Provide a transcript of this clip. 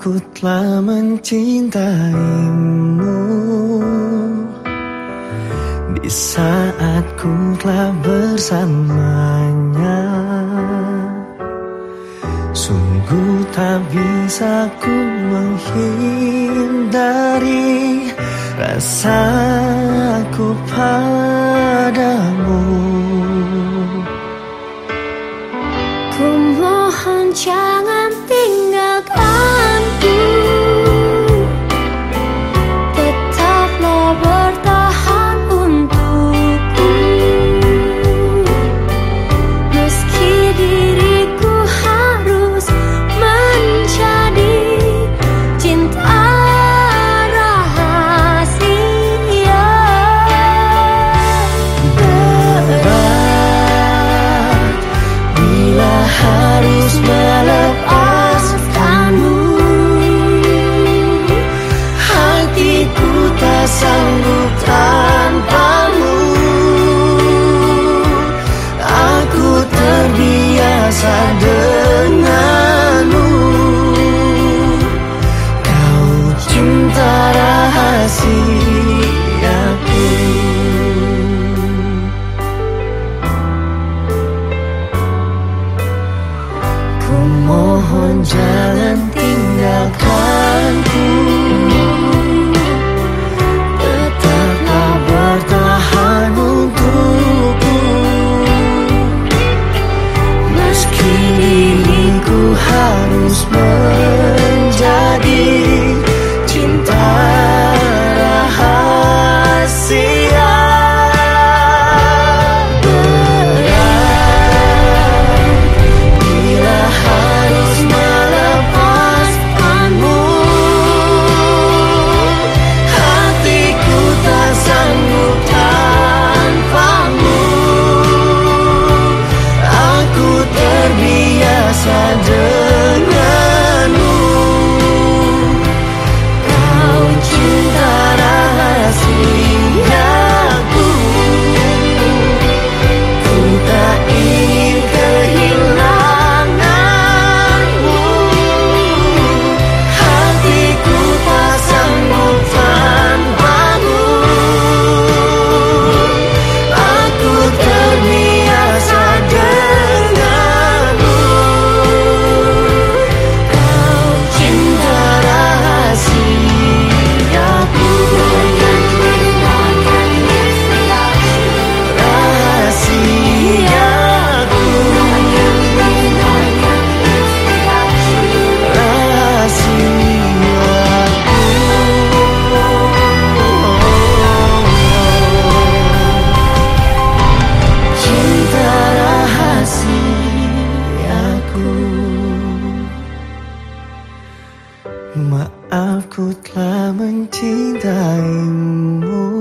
Aku telah mencintaimu. Di saat ku telah bersamanya Sungguh tak bisa ku menghindari Rasaku padamu. Ku mohon jangan sanggup tanpamu. Aku terbiasa denganmu. Kau cinta rahasiaku. Ku mohon jangan telah mencintaimu.